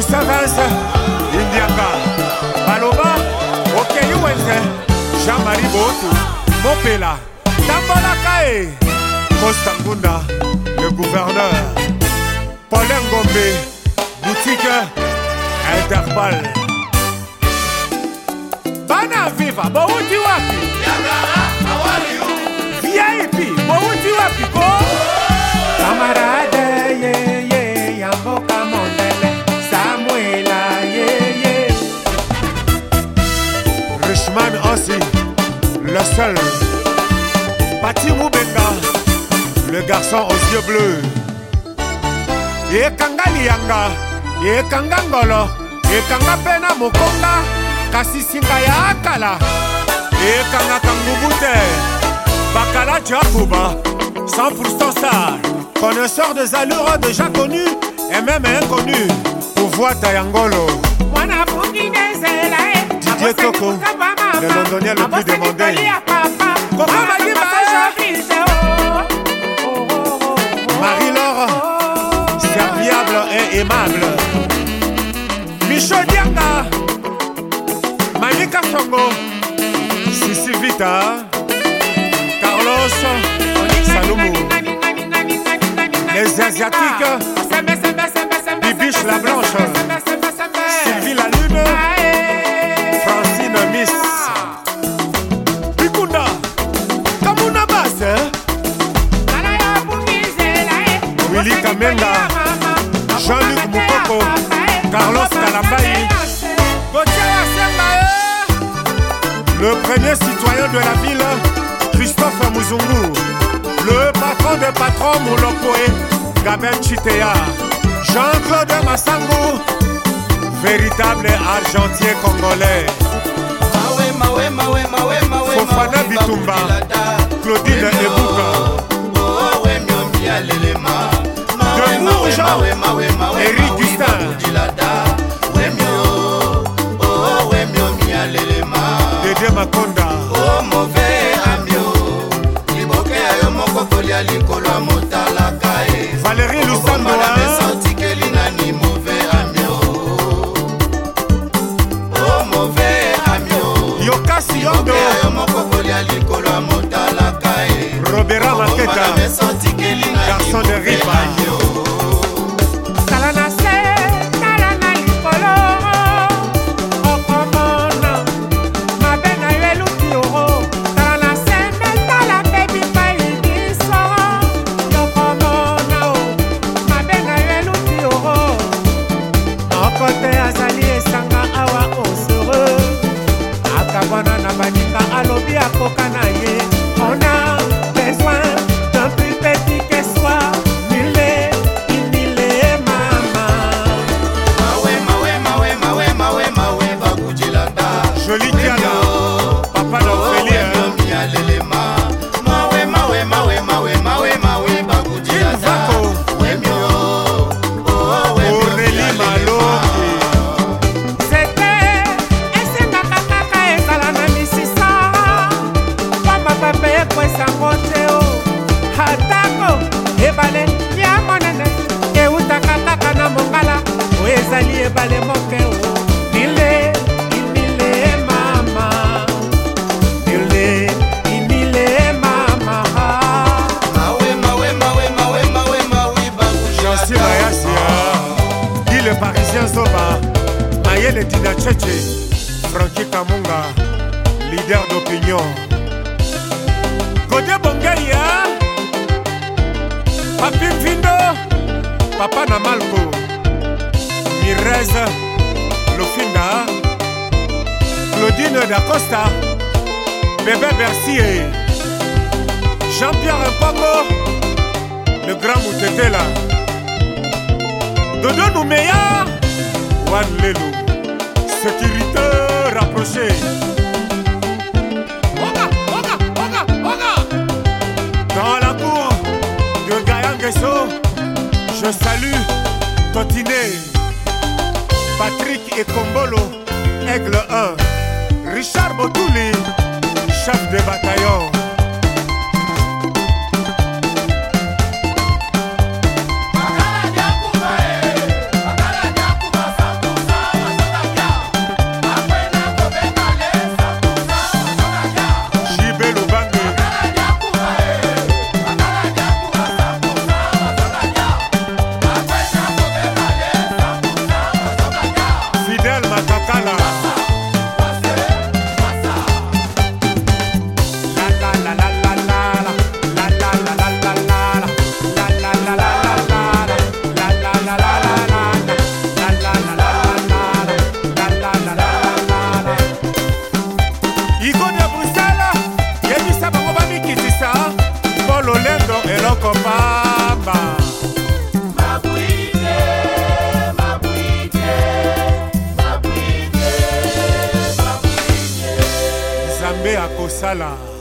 mr vince indiaka baloba okeyi wenze jean-marie bootu mopela tambolaka e costa ngunda le gouverneur paulin ngombe boutique interpal bana viva bowuti wapi Michel, Pati Moubenga, le garçon aux yeux bleus. Ekanga Lianga, Ekanga Ngolo, Ekanga Pena Mokonga, Kasi Singa ya Akala, Ekanga Kangubute, Bakala Jakuba, 100% star, connaisseur des allures déjà connues et même inconnues, pouvoir Tayangolo. E, Didier Toko, le londonien le plus demandé. Marie-Laure, serviable et aimable. Michel Dianga, Manika Songo, Sissi Vita, Carlos, Salomo Les Asiatiques, Bibiche la Blanche, Sylvie la Jean-Luc Carlos Le premier citoyen de la ville, Christophe Muzungu Le patron des patrons Moulopoé, Gabin Chitea. Jean-Claude Massango, véritable argentier congolais. Fofana Bitumba, Claudine Ebouka. jean eri gustin dede makonda oh, kolia likolo ya motalaka e valérie lusandoa esantikeli nani mauvais amio o oh, mauvais amio yokasi yondo yo moko kolia likolo ya motalaka e robera maketa Juliana papa na Ophelia yalelema mawe mawe mawe mawe mawe mawe bakujiaza eh, wemyo oh wemyo Aurélie Maloki Zete esengaka kaka ezala na misisa pamba papa ekwesango te o atako ebale ya monene eutaka kaka na mongala o ezali ebale lucien zoba mayele dina cheche franki kamunga lider d'opinion gode bongeya papi mvindo papa na malko mirez lofinga claudine dacosta bebe bercier jean-pierre mpongo le grand moutetela dodo numeya Antoine Lelo. Sécurité rapprochée. Dans la cour de Gayangeso, je salue Totiné, Patrick et Kombolo, Aigle 1, Richard Botouli, chef de bataillon. sala.